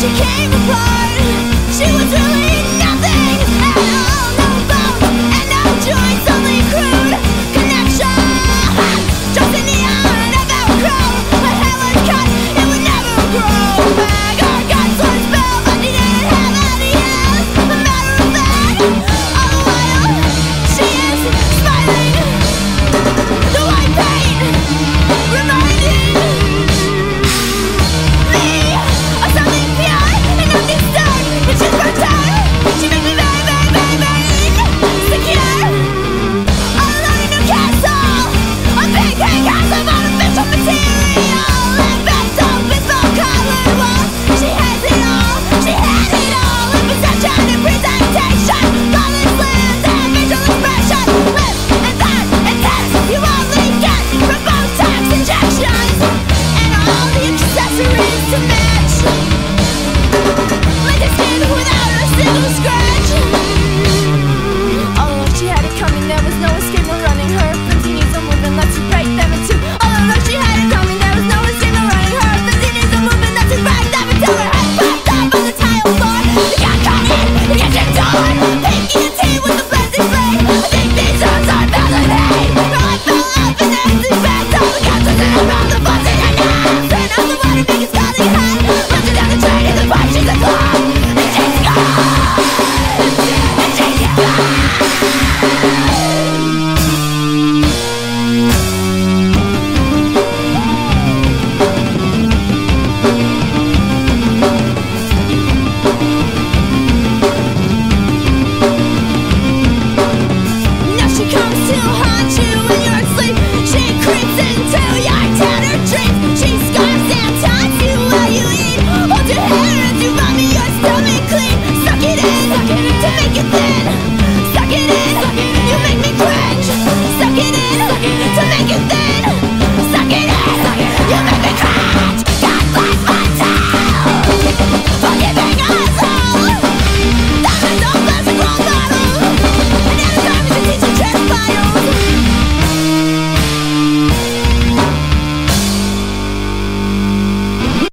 she came apart. She was really